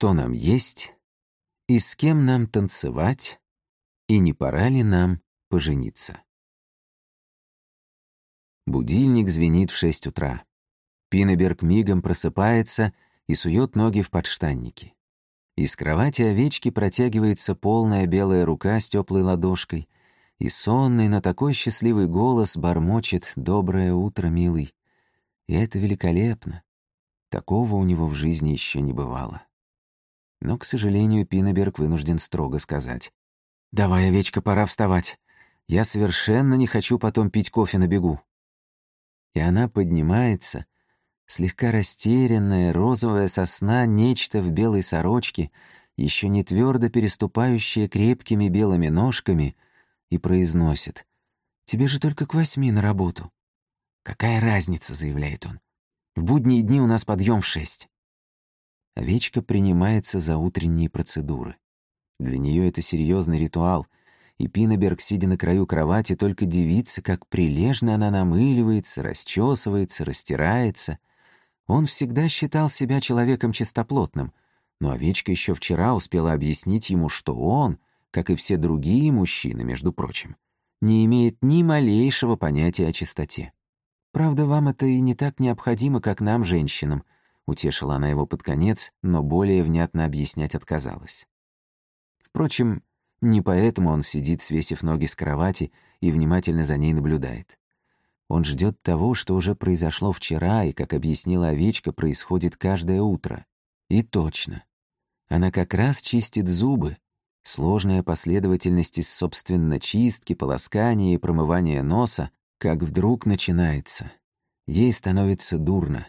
что нам есть и с кем нам танцевать, и не пора ли нам пожениться. Будильник звенит в шесть утра. Пинеберг мигом просыпается и сует ноги в подштанники. Из кровати овечки протягивается полная белая рука с теплой ладошкой, и сонный, но такой счастливый голос бормочет «Доброе утро, милый». И это великолепно. Такого у него в жизни еще не бывало. Но, к сожалению, Пинеберг вынужден строго сказать. «Давай, овечка, пора вставать. Я совершенно не хочу потом пить кофе на бегу». И она поднимается, слегка растерянная, розовая сосна, нечто в белой сорочке, еще не твердо переступающая крепкими белыми ножками, и произносит. «Тебе же только к восьми на работу». «Какая разница?» — заявляет он. «В будние дни у нас подъем в шесть». Овечка принимается за утренние процедуры. Для нее это серьезный ритуал, и Пинеберг, сидя на краю кровати, только дивится, как прилежно она намыливается, расчесывается, растирается. Он всегда считал себя человеком чистоплотным, но овечка еще вчера успела объяснить ему, что он, как и все другие мужчины, между прочим, не имеет ни малейшего понятия о чистоте. Правда, вам это и не так необходимо, как нам, женщинам — Утешила она его под конец, но более внятно объяснять отказалась. Впрочем, не поэтому он сидит, свесив ноги с кровати, и внимательно за ней наблюдает. Он ждет того, что уже произошло вчера, и, как объяснила овечка, происходит каждое утро. И точно. Она как раз чистит зубы. Сложная последовательность из, собственно, чистки, полоскания и промывания носа, как вдруг начинается. Ей становится дурно.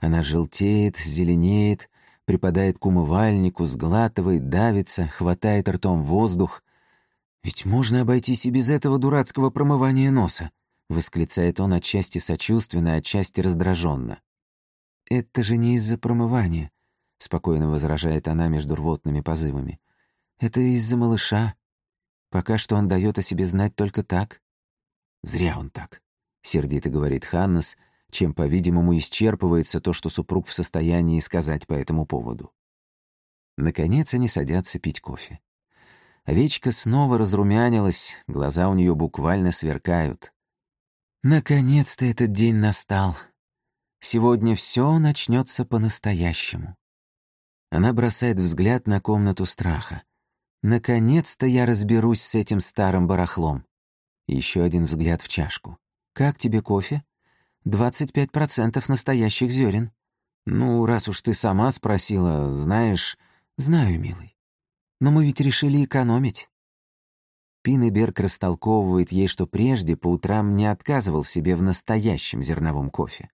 Она желтеет, зеленеет, припадает к умывальнику, сглатывает, давится, хватает ртом воздух. «Ведь можно обойтись и без этого дурацкого промывания носа», — восклицает он отчасти сочувственно, отчасти раздраженно. «Это же не из-за промывания», — спокойно возражает она между рвотными позывами. «Это из-за малыша. Пока что он дает о себе знать только так». «Зря он так», — сердито говорит Ханнес, — чем, по-видимому, исчерпывается то, что супруг в состоянии сказать по этому поводу. Наконец они садятся пить кофе. Овечка снова разрумянилась, глаза у нее буквально сверкают. Наконец-то этот день настал. Сегодня все начнется по-настоящему. Она бросает взгляд на комнату страха. Наконец-то я разберусь с этим старым барахлом. Еще один взгляд в чашку. Как тебе кофе? 25% настоящих зерен. Ну, раз уж ты сама спросила, знаешь... Знаю, милый. Но мы ведь решили экономить. Пинеберг растолковывает ей, что прежде по утрам не отказывал себе в настоящем зерновом кофе.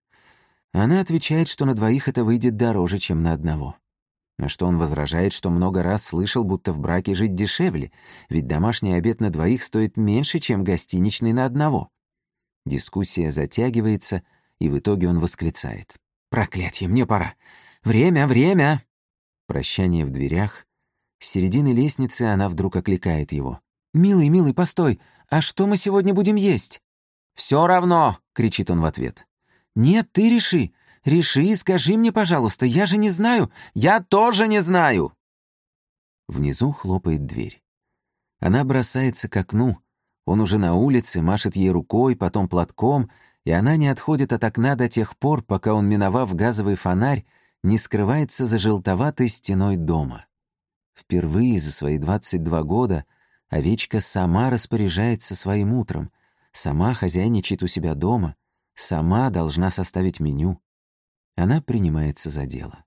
Она отвечает, что на двоих это выйдет дороже, чем на одного. На что он возражает, что много раз слышал, будто в браке жить дешевле, ведь домашний обед на двоих стоит меньше, чем гостиничный на одного. Дискуссия затягивается, и в итоге он восклицает. «Проклятье, мне пора! Время, время!» Прощание в дверях. С середины лестницы она вдруг окликает его. «Милый, милый, постой! А что мы сегодня будем есть?» «Все равно!» — кричит он в ответ. «Нет, ты реши! Реши и скажи мне, пожалуйста, я же не знаю! Я тоже не знаю!» Внизу хлопает дверь. Она бросается к окну, он уже на улице, машет ей рукой, потом платком, и она не отходит от окна до тех пор, пока он, миновав газовый фонарь, не скрывается за желтоватой стеной дома. Впервые за свои 22 года овечка сама распоряжается своим утром, сама хозяйничает у себя дома, сама должна составить меню. Она принимается за дело.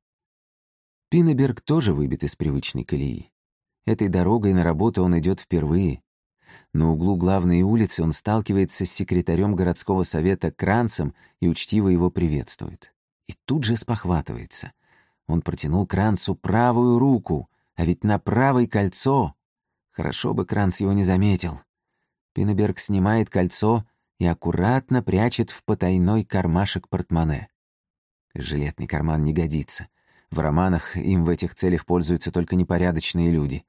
Пинеберг тоже выбит из привычной колеи. Этой дорогой на работу он идет впервые. На углу главной улицы он сталкивается с секретарем городского совета Кранцем и учтиво его приветствует. И тут же спохватывается. Он протянул Кранцу правую руку, а ведь на правое кольцо. Хорошо бы Кранц его не заметил. Пинеберг снимает кольцо и аккуратно прячет в потайной кармашек портмоне. Жилетный карман не годится. В романах им в этих целях пользуются только непорядочные люди.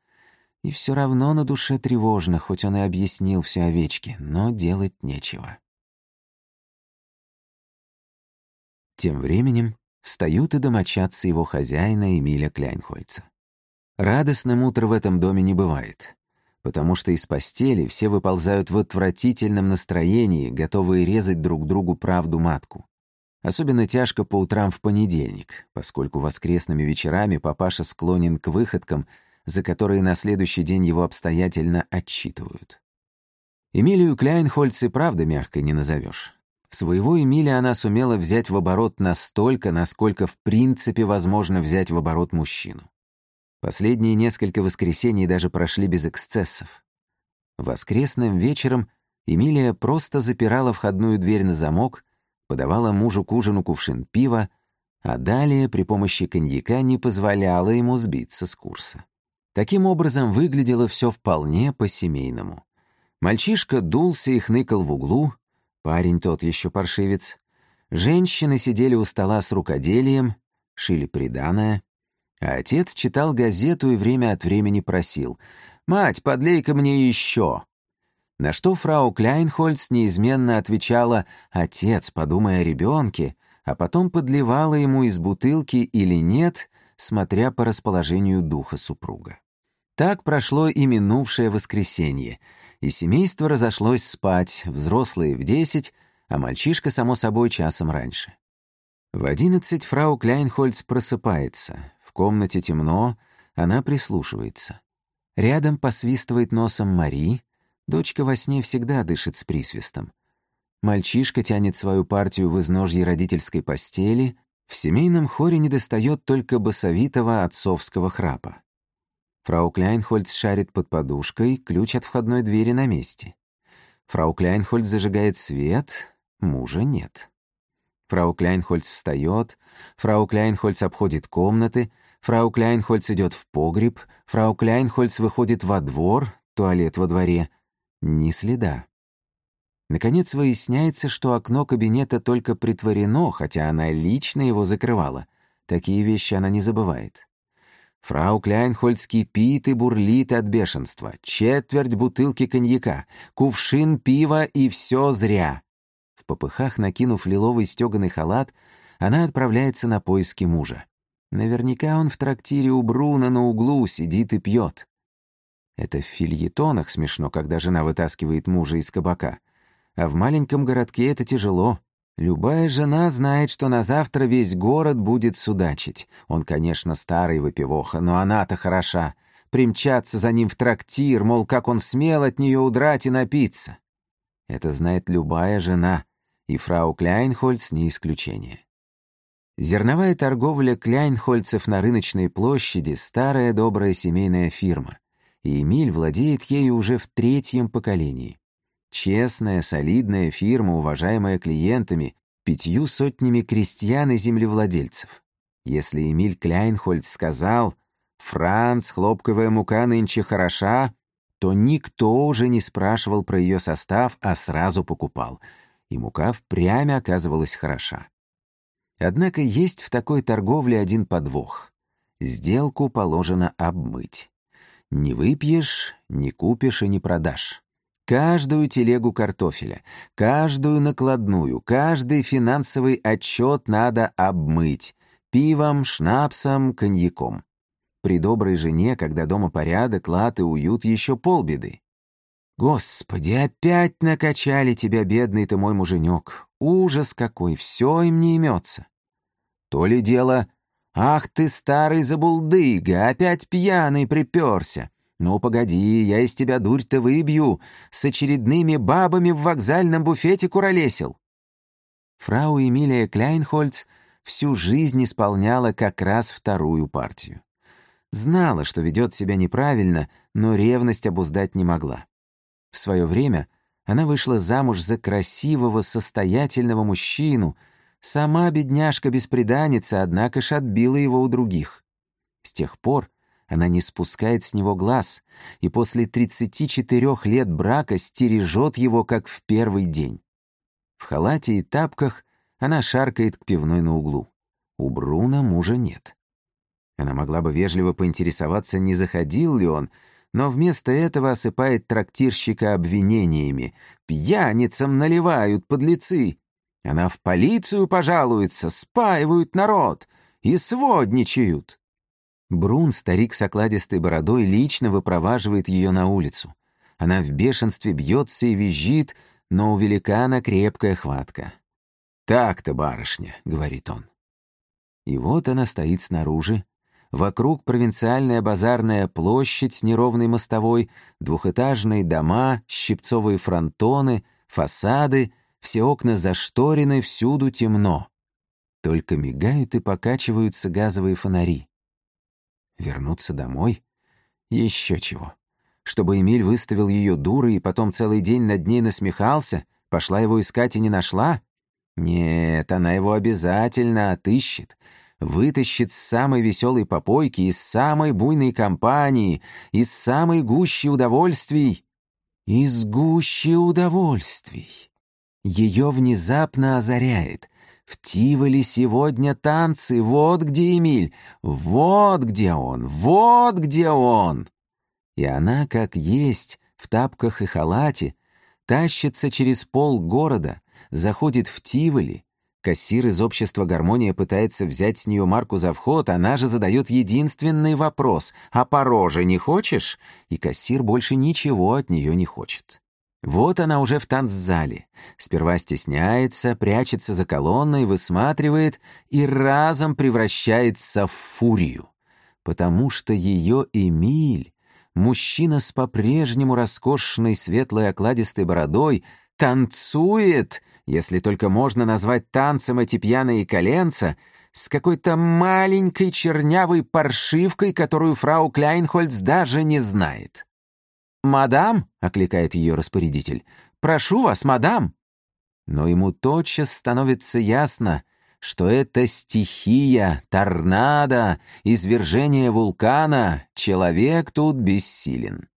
И все равно на душе тревожно, хоть он и объяснил все овечке, но делать нечего. Тем временем встают и домочадцы его хозяина Эмиля Кляйнхольца. Радостным утро в этом доме не бывает, потому что из постели все выползают в отвратительном настроении, готовые резать друг другу правду матку. Особенно тяжко по утрам в понедельник, поскольку воскресными вечерами папаша склонен к выходкам, за которые на следующий день его обстоятельно отчитывают. Эмилию Кляйнхольц и правда мягко не назовешь. Своего Эмиля она сумела взять в оборот настолько, насколько в принципе возможно взять в оборот мужчину. Последние несколько воскресений даже прошли без эксцессов. Воскресным вечером Эмилия просто запирала входную дверь на замок, подавала мужу к ужину кувшин пива, а далее при помощи коньяка не позволяла ему сбиться с курса. Таким образом, выглядело все вполне по-семейному. Мальчишка дулся и хныкал в углу, парень тот еще паршивец. Женщины сидели у стола с рукоделием, шили приданое, а отец читал газету и время от времени просил «Мать, подлей-ка мне еще!» На что фрау Кляйнхольц неизменно отвечала «Отец, подумай о ребенке», а потом подливала ему из бутылки или нет, смотря по расположению духа супруга. Так прошло и минувшее воскресенье — и семейство разошлось спать, взрослые в десять, а мальчишка, само собой, часом раньше. В одиннадцать фрау Кляйнхольц просыпается. В комнате темно, она прислушивается. Рядом посвистывает носом Мари, дочка во сне всегда дышит с присвистом. Мальчишка тянет свою партию в изножье родительской постели, в семейном хоре недостает только басовитого отцовского храпа. Фрау Кляйнхольц шарит под подушкой, ключ от входной двери на месте. Фрау Кляйнхольц зажигает свет, мужа нет. Фрау Кляйнхольц встает, фрау Кляйнхольц обходит комнаты, фрау Кляйнхольц идет в погреб, фрау Кляйнхольц выходит во двор, туалет во дворе. Ни следа. Наконец выясняется, что окно кабинета только притворено, хотя она лично его закрывала. Такие вещи она не забывает. Фрау Кляйнхольц кипит и бурлит от бешенства. Четверть бутылки коньяка, кувшин пива и все зря. В попыхах, накинув лиловый стеганый халат, она отправляется на поиски мужа. Наверняка он в трактире у Бруна на углу сидит и пьет. Это в фильетонах смешно, когда жена вытаскивает мужа из кабака. А в маленьком городке это тяжело. Любая жена знает, что на завтра весь город будет судачить. Он, конечно, старый выпивоха, но она-то хороша. Примчаться за ним в трактир, мол, как он смел от нее удрать и напиться. Это знает любая жена, и фрау Кляйнхольц не исключение. Зерновая торговля Кляйнхольцев на рыночной площади — старая добрая семейная фирма, и Эмиль владеет ею уже в третьем поколении. Честная, солидная фирма, уважаемая клиентами, пятью сотнями крестьян и землевладельцев. Если Эмиль Кляйнхольд сказал «Франц, хлопковая мука нынче хороша», то никто уже не спрашивал про ее состав, а сразу покупал. И мука впрямь оказывалась хороша. Однако есть в такой торговле один подвох. Сделку положено обмыть. Не выпьешь, не купишь и не продашь. Каждую телегу картофеля, каждую накладную, каждый финансовый отчет надо обмыть. Пивом, шнапсом, коньяком. При доброй жене, когда дома порядок, лад и уют, еще полбеды. Господи, опять накачали тебя, бедный ты мой муженек. Ужас какой, все им не имется. То ли дело, ах ты старый забулдыга, опять пьяный приперся. «Ну, погоди, я из тебя дурь-то выбью, с очередными бабами в вокзальном буфете куролесил». Фрау Эмилия Кляйнхольц всю жизнь исполняла как раз вторую партию. Знала, что ведет себя неправильно, но ревность обуздать не могла. В свое время она вышла замуж за красивого, состоятельного мужчину, сама бедняжка-беспреданница, однако ж отбила его у других. С тех пор она не спускает с него глаз, и после 34 лет брака стережет его, как в первый день. В халате и тапках она шаркает к пивной на углу. У Бруна мужа нет. Она могла бы вежливо поинтересоваться, не заходил ли он, но вместо этого осыпает трактирщика обвинениями. «Пьяницам наливают подлецы!» Она в полицию пожалуется, спаивают народ и сводничают. Брун, старик с окладистой бородой, лично выпроваживает ее на улицу. Она в бешенстве бьется и визжит, но у великана крепкая хватка. «Так-то, барышня», — говорит он. И вот она стоит снаружи. Вокруг провинциальная базарная площадь с неровной мостовой, двухэтажные дома, щипцовые фронтоны, фасады, все окна зашторены, всюду темно. Только мигают и покачиваются газовые фонари. Вернуться домой? Еще чего. Чтобы Эмиль выставил ее дурой и потом целый день над ней насмехался, пошла его искать и не нашла? Нет, она его обязательно отыщет, вытащит с самой веселой попойки, из самой буйной компании, из самой гущи удовольствий. Из гущи удовольствий. Ее внезапно озаряет. В Тиволе сегодня танцы, вот где Эмиль, вот где он, вот где он. И она, как есть, в тапках и халате, тащится через пол города, заходит в Тиволи. Кассир из общества «Гармония» пытается взять с нее марку за вход, она же задает единственный вопрос «А по роже не хочешь?» И кассир больше ничего от нее не хочет. Вот она уже в танцзале. Сперва стесняется, прячется за колонной, высматривает и разом превращается в фурию. Потому что ее Эмиль, мужчина с по-прежнему роскошной светлой окладистой бородой, танцует, если только можно назвать танцем эти пьяные коленца, с какой-то маленькой чернявой паршивкой, которую фрау Кляйнхольц даже не знает. «Мадам!» — окликает ее распорядитель. «Прошу вас, мадам!» Но ему тотчас становится ясно, что это стихия, торнадо, извержение вулкана, человек тут бессилен.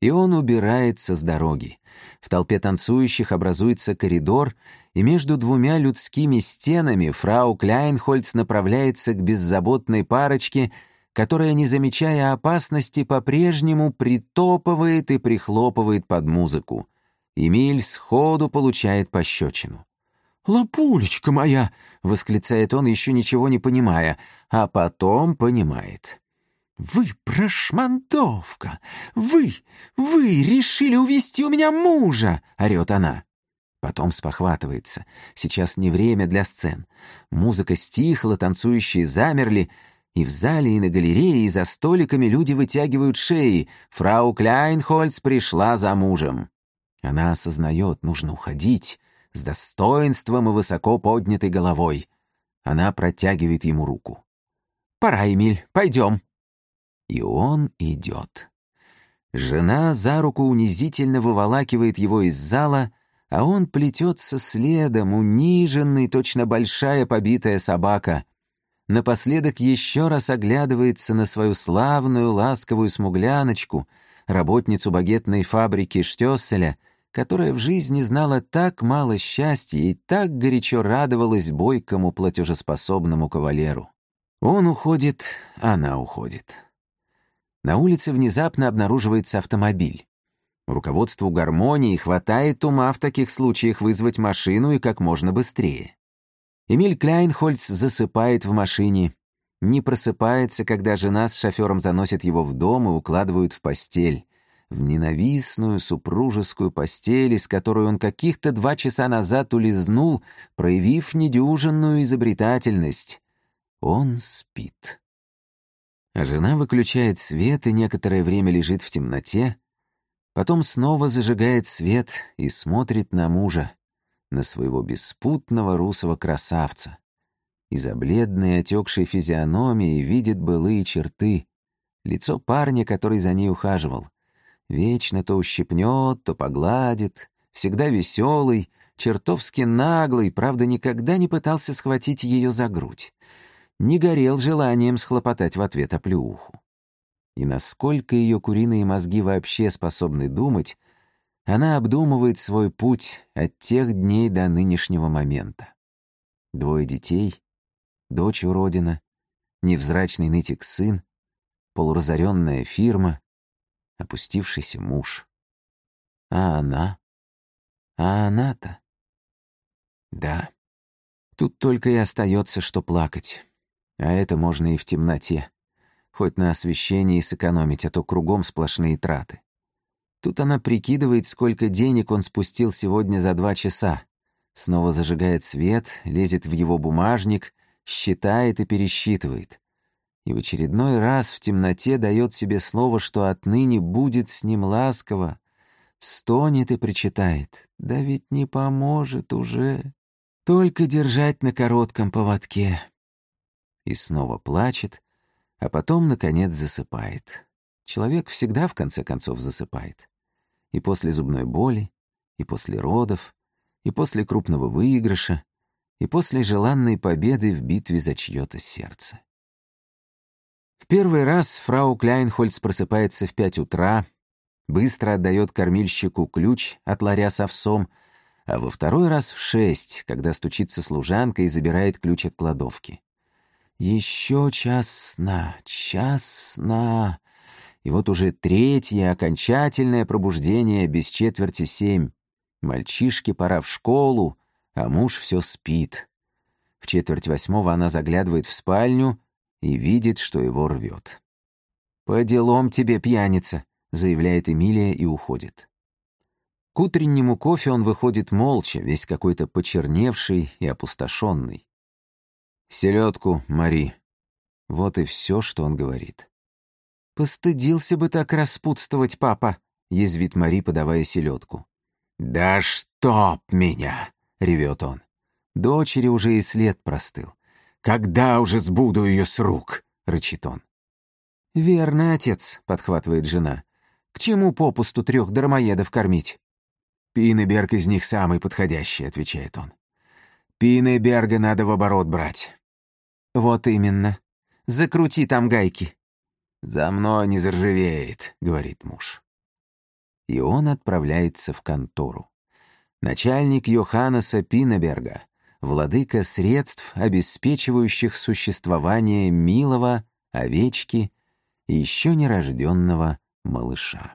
И он убирается с дороги. В толпе танцующих образуется коридор, и между двумя людскими стенами фрау Кляйнхольц направляется к беззаботной парочке — которая, не замечая опасности, по-прежнему притопывает и прихлопывает под музыку. Эмиль сходу получает пощечину. «Лапулечка моя!» — восклицает он, еще ничего не понимая, а потом понимает. «Вы прошмандовка! Вы! Вы решили увести у меня мужа!» — орёт она. Потом спохватывается. Сейчас не время для сцен. Музыка стихла, танцующие замерли — и в зале, и на галерее, и за столиками люди вытягивают шеи. Фрау Кляйнхольц пришла за мужем. Она осознает, нужно уходить, с достоинством и высоко поднятой головой. Она протягивает ему руку. «Пора, Эмиль, пойдем». И он идет. Жена за руку унизительно выволакивает его из зала, а он плетется следом, униженный, точно большая побитая собака — напоследок еще раз оглядывается на свою славную ласковую смугляночку, работницу багетной фабрики Штёсселя, которая в жизни знала так мало счастья и так горячо радовалась бойкому платежеспособному кавалеру. Он уходит, она уходит. На улице внезапно обнаруживается автомобиль. Руководству гармонии хватает ума в таких случаях вызвать машину и как можно быстрее. Эмиль Кляйнхольц засыпает в машине, не просыпается, когда жена с шофером заносит его в дом и укладывают в постель. В ненавистную супружескую постель, из которой он каких-то два часа назад улизнул, проявив недюжинную изобретательность. Он спит. А жена выключает свет и некоторое время лежит в темноте, потом снова зажигает свет и смотрит на мужа на своего беспутного русого красавца. Из-за бледной отекшей физиономии видит былые черты. Лицо парня, который за ней ухаживал. Вечно то ущипнет, то погладит. Всегда веселый, чертовски наглый, правда, никогда не пытался схватить ее за грудь. Не горел желанием схлопотать в ответ оплеуху. И насколько ее куриные мозги вообще способны думать, она обдумывает свой путь от тех дней до нынешнего момента. Двое детей, дочь уродина, невзрачный нытик сын, полуразоренная фирма, опустившийся муж. А она? А она-то? Да. Тут только и остается, что плакать. А это можно и в темноте. хоть на освещении сэкономить, а то кругом сплошные траты. Тут она прикидывает, сколько денег он спустил сегодня за два часа. Снова зажигает свет, лезет в его бумажник, считает и пересчитывает. И в очередной раз в темноте дает себе слово, что отныне будет с ним ласково. Стонет и причитает. Да ведь не поможет уже. Только держать на коротком поводке. И снова плачет, а потом, наконец, засыпает. Человек всегда, в конце концов, засыпает. И после зубной боли, и после родов, и после крупного выигрыша, и после желанной победы в битве за чьё-то сердце. В первый раз фрау Кляйнхольц просыпается в пять утра, быстро отдает кормильщику ключ от ларя с овсом, а во второй раз в шесть, когда стучится служанка и забирает ключ от кладовки. Еще час сна, час сна. И вот уже третье окончательное пробуждение без четверти семь. Мальчишке пора в школу, а муж все спит. В четверть восьмого она заглядывает в спальню и видит, что его рвет. «По делам тебе, пьяница», — заявляет Эмилия и уходит. К утреннему кофе он выходит молча, весь какой-то почерневший и опустошенный. «Селедку, Мари». Вот и все, что он говорит. «Постыдился бы так распутствовать, папа», — язвит Мари, подавая селедку. «Да чтоб меня!» — ревет он. Дочери уже и след простыл. «Когда уже сбуду ее с рук?» — рычит он. «Верно, отец», — подхватывает жена. «К чему попусту трех дармоедов кормить?» «Пинеберг из них самый подходящий», — отвечает он. «Пинеберга надо в оборот брать». «Вот именно. Закрути там гайки». «За мной не заржавеет», — говорит муж и он отправляется в контору. Начальник Йоханнеса Пинеберга, владыка средств, обеспечивающих существование милого, овечки и еще нерожденного малыша.